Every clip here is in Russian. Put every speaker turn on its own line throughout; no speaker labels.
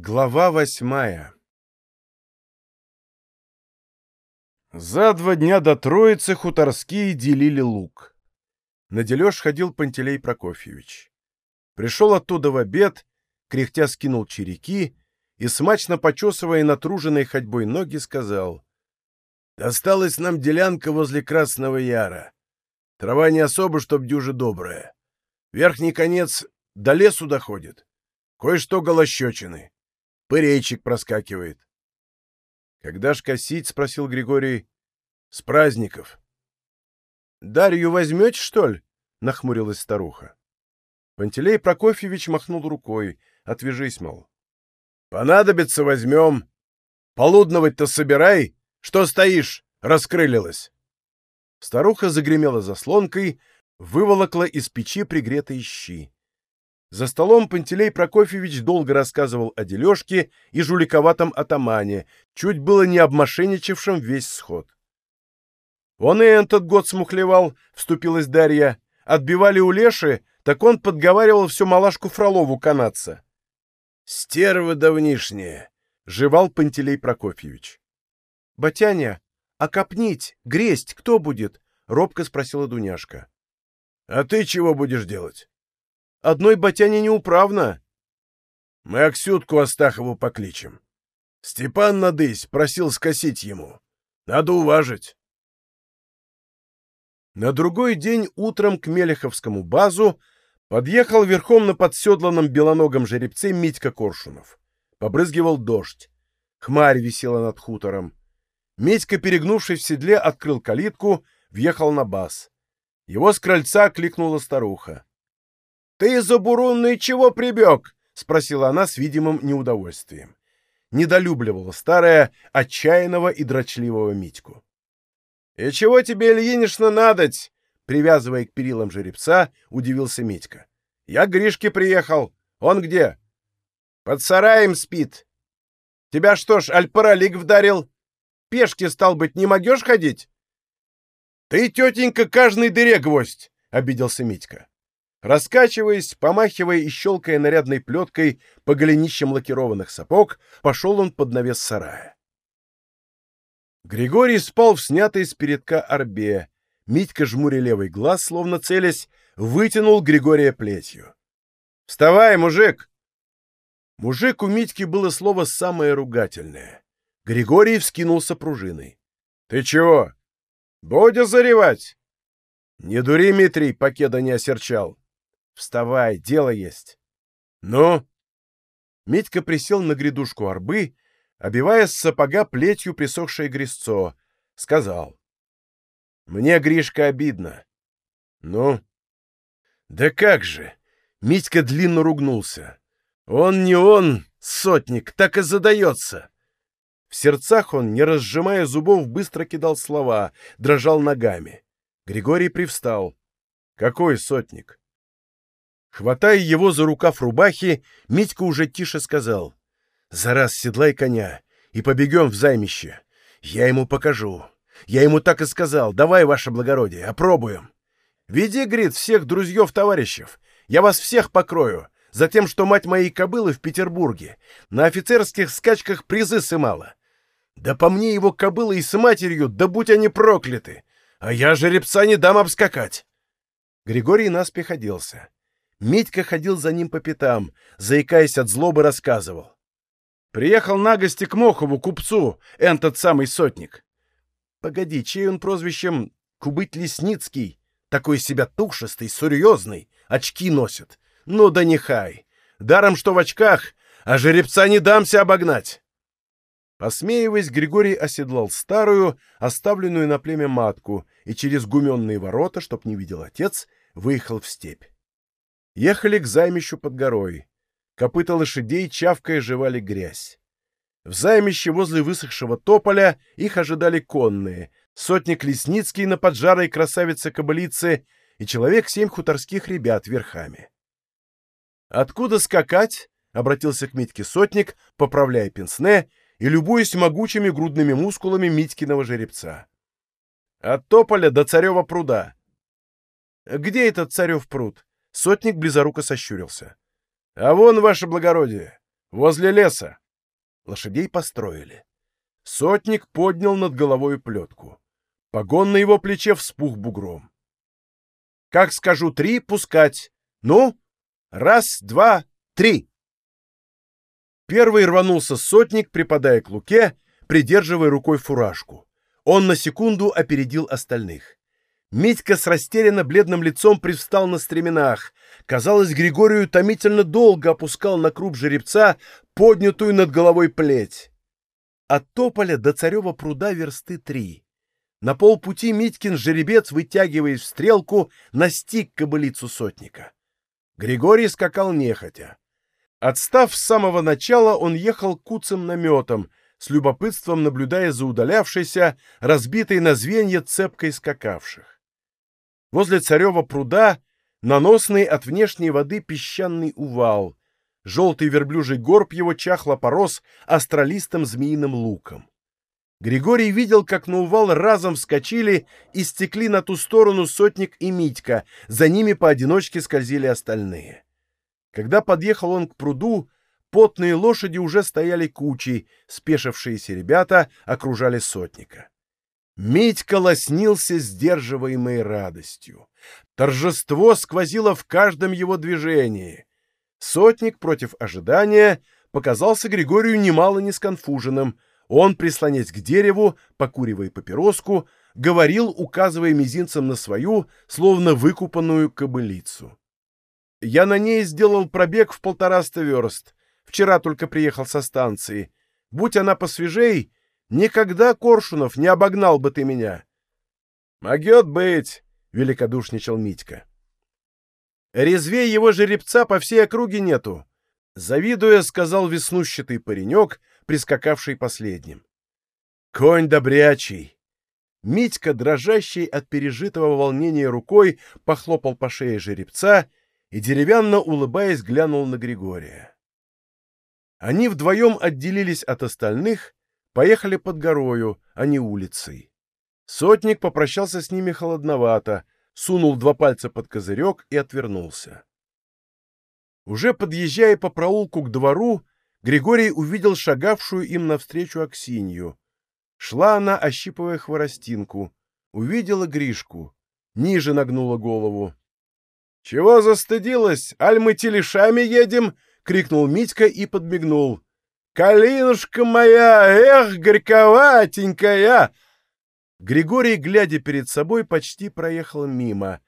Глава восьмая За два дня до Троицы хуторские делили лук. На дележ ходил Пантелей Прокофьевич. Пришел оттуда в обед, кряхтя скинул череки и, смачно почесывая натруженной ходьбой ноги, сказал. «Досталась нам делянка возле Красного Яра. Трава не особо, чтоб дюже добрая. Верхний конец до лесу доходит. Кое-что голощечины. Пырейчик проскакивает. — Когда ж косить? — спросил Григорий. — С праздников. — Дарью возьмете, что ли? — нахмурилась старуха. Пантелей Прокофьевич махнул рукой. Отвяжись, мол. — Понадобится, возьмем. Полудновать-то собирай. Что стоишь? Раскрылилась. Старуха загремела заслонкой, выволокла из печи пригретые щи. За столом Пантелей Прокофьевич долго рассказывал о дележке и жуликоватом атамане, чуть было не обмошенничавшем весь сход. «Он и этот год смухлевал», — вступилась Дарья. «Отбивали у Леши, так он подговаривал всю малашку Фролову канаться». «Стерва давнишняя», — жевал Пантелей Прокофьевич. «Батяня, а копнить, гресть кто будет?» — робко спросила Дуняшка. «А ты чего будешь делать?» Одной батяне неуправно. Мы Аксютку Астахову покличем. Степан Надысь просил скосить ему. Надо уважить. На другой день утром к Мелеховскому базу подъехал верхом на подседланном белоногом жеребце Митька Коршунов. Побрызгивал дождь. Хмарь висела над хутором. Митька, перегнувшись в седле, открыл калитку, въехал на баз. Его с крыльца кликнула старуха. «Ты, забурунный, чего прибег?» — спросила она с видимым неудовольствием. Недолюбливала старая, отчаянного и дрочливого Митьку. «И чего тебе, Ильинишна, надоть?» Привязывая к перилам жеребца, удивился Митька. «Я к Гришке приехал. Он где?» «Под сараем спит. Тебя что ж, альпаралик вдарил? Пешки, стал быть, не могешь ходить?» «Ты, тетенька, каждой дыре гвоздь!» — обиделся Митька. Раскачиваясь, помахивая и щелкая нарядной плеткой по голенищам лакированных сапог, пошел он под навес сарая. Григорий спал в снятой с передка арбе. Митька, жмуря левый глаз, словно целясь, вытянул Григория плетью. «Вставай, мужик!» Мужик у Митьки было слово самое ругательное. Григорий вскинулся пружиной. «Ты чего? Бодя заревать?» «Не дури, Митрий!» — покеда не осерчал. Вставай, дело есть. Ну? Митька присел на грядушку арбы, обивая с сапога плетью присохшее грязцо. Сказал. Мне, Гришка, обидно. Ну? Да как же! Митька длинно ругнулся. Он не он, сотник, так и задается. В сердцах он, не разжимая зубов, быстро кидал слова, дрожал ногами. Григорий привстал. Какой сотник? Хватая его за рукав рубахи, Митька уже тише сказал. «Зараз седлай коня и побегем в займище. Я ему покажу. Я ему так и сказал. Давай, ваше благородие, опробуем. Веди, говорит, всех друзьев-товарищев. Я вас всех покрою. За тем, что мать моей кобылы в Петербурге на офицерских скачках призы сымала. Да по мне его кобыла и с матерью, да будь они прокляты. А я жеребца не дам обскакать. Григорий наспех оделся. Митька ходил за ним по пятам, заикаясь от злобы, рассказывал. «Приехал на гости к Мохову, купцу, этот самый сотник. Погоди, чей он прозвищем Кубыть Лесницкий? Такой себя тушистый, серьезный, очки носит. Ну да нехай. Даром, что в очках, а жеребца не дамся обогнать». Посмеиваясь, Григорий оседлал старую, оставленную на племя матку, и через гуменные ворота, чтоб не видел отец, выехал в степь. Ехали к займищу под горой. Копыта лошадей, чавкая, жевали грязь. В займище возле высохшего тополя их ожидали конные, сотник Лесницкий на поджарой красавице-кобылице и человек семь хуторских ребят верхами. «Откуда скакать?» — обратился к Митьке сотник, поправляя пенсне и любуясь могучими грудными мускулами Митькиного жеребца. «От тополя до царева пруда». «Где этот царев пруд?» Сотник близоруко сощурился. — А вон, ваше благородие, Возле леса. Лошадей построили. Сотник поднял над головой плетку. Погон на его плече вспух бугром. Как скажу три, пускать. Ну, раз, два, три. Первый рванулся сотник, припадая к луке, придерживая рукой фуражку. Он на секунду опередил остальных. Митька с растерянно бледным лицом привстал на стременах. Казалось, Григорию томительно долго опускал на круп жеребца поднятую над головой плеть. От Тополя до Царева пруда версты три. На полпути Митькин жеребец, вытягиваясь в стрелку, настиг кобылицу сотника. Григорий скакал нехотя. Отстав с самого начала, он ехал куцым наметом, с любопытством наблюдая за удалявшейся, разбитой на звенья цепкой скакавших. Возле царева пруда наносный от внешней воды песчаный увал. Желтый верблюжий горб его чахло порос астролистым змеиным луком. Григорий видел, как на увал разом вскочили и стекли на ту сторону сотник и Митька, за ними поодиночке скользили остальные. Когда подъехал он к пруду, потные лошади уже стояли кучей, спешившиеся ребята окружали сотника. Митька лоснился сдерживаемой радостью. Торжество сквозило в каждом его движении. Сотник против ожидания показался Григорию немало несконфуженным. Он, прислонясь к дереву, покуривая папироску, говорил, указывая мизинцем на свою, словно выкупанную кобылицу. Я на ней сделал пробег в полтораста верст. Вчера только приехал со станции. Будь она посвежей, никогда, Коршунов, не обогнал бы ты меня. — Могет быть, — великодушничал Митька. Резвей его жеребца по всей округе нету. Завидуя, сказал веснущатый паренек, прискакавший последним. Конь добрячий. Митька, дрожащий от пережитого волнения рукой, похлопал по шее жеребца и, деревянно улыбаясь, глянул на Григория. Они вдвоем отделились от остальных, поехали под горою, а не улицей. Сотник попрощался с ними холодновато, сунул два пальца под козырек и отвернулся. Уже подъезжая по проулку к двору, Григорий увидел шагавшую им навстречу Аксинью. Шла она, ощипывая хворостинку. Увидела Гришку. Ниже нагнула голову. «Чего застыдилась? Аль мы телешами едем?» — крикнул Митька и подмигнул. «Калинушка моя! Эх, горьковатенькая!» Григорий, глядя перед собой, почти проехал мимо.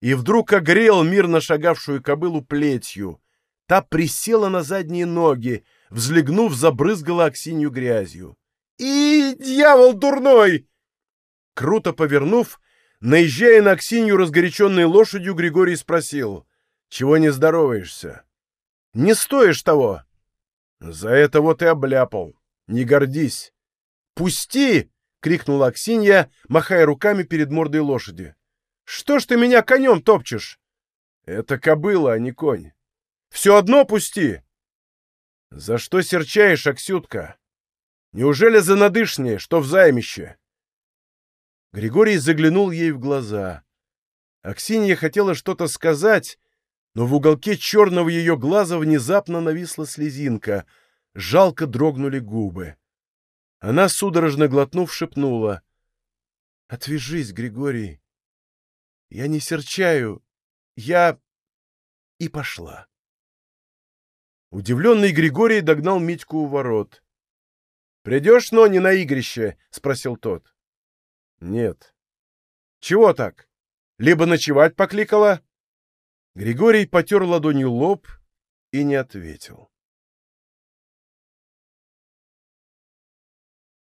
И вдруг огрел мирно шагавшую кобылу плетью. Та присела на задние ноги, взлегнув, забрызгала Аксинью грязью. «И, дьявол дурной!» Круто повернув, Наезжая на Аксинью разгоряченной лошадью, Григорий спросил, «Чего не здороваешься?» «Не стоишь того!» «За это вот и обляпал. Не гордись!» «Пусти!» — крикнула Аксинья, махая руками перед мордой лошади. «Что ж ты меня конем топчешь?» «Это кобыла, а не конь. Все одно пусти!» «За что серчаешь, Аксютка? Неужели за надышнее, что в займище?» Григорий заглянул ей в глаза. Аксинья хотела что-то сказать, но в уголке черного ее глаза внезапно нависла слезинка. Жалко дрогнули губы. Она, судорожно глотнув, шепнула. — Отвяжись, Григорий. Я не серчаю. Я... И пошла. Удивленный Григорий догнал Митьку у ворот. — Придешь, но не на игрище? — спросил тот. Нет. Чего так? Либо ночевать покликала? Григорий потер ладонью лоб и не ответил.